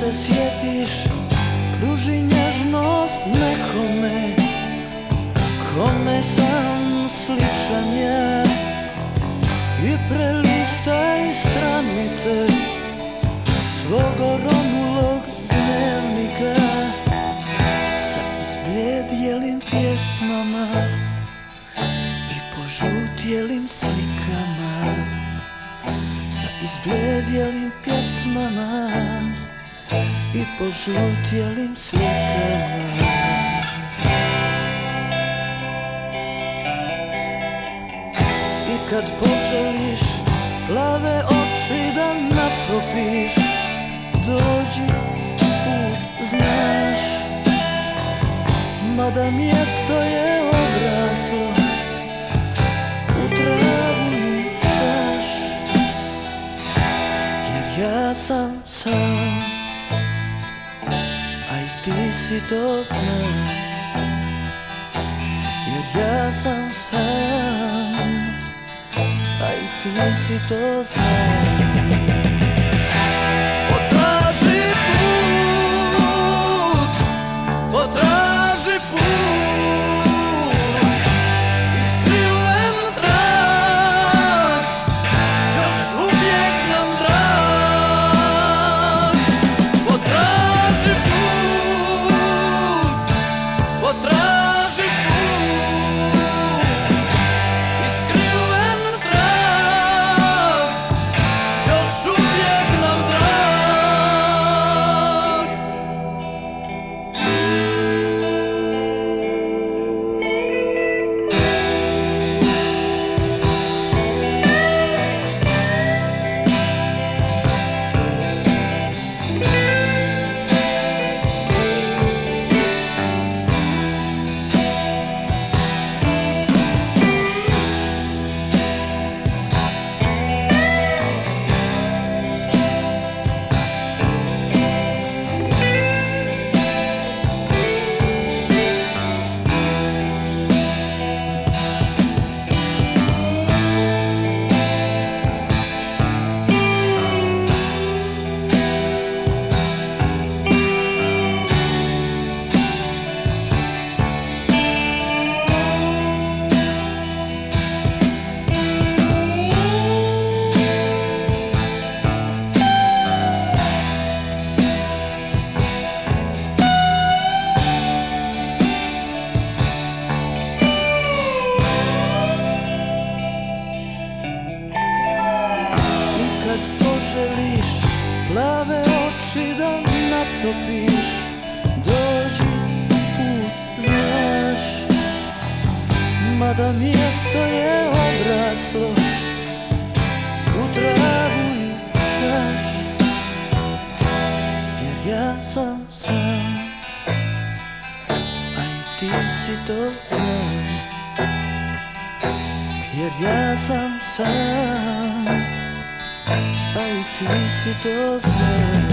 se sjetiš Pruži nježnost nekome Kome sam sličan ja. I prelistaj stranice Svog oronulog dnevnika. Sa izbljedjelim pjesmama I požutjelim slikama. Sa izbljedjelim pjesmama I požutjelim slikama. I kad poželiš plave oči da natopiš Dođi, put znaš. Mada mjesto je obraslo U travu i šaš Jer ja sam sam ti si to znaš Jer ja sam sam A i ti si to znaš plave oči da natopiš Dođi, put znaš. Mada mjesto je obraslo U travu i šaš Jer ja sam sam A i ti si to znam. Jer ja sam sam a i ti si to znaš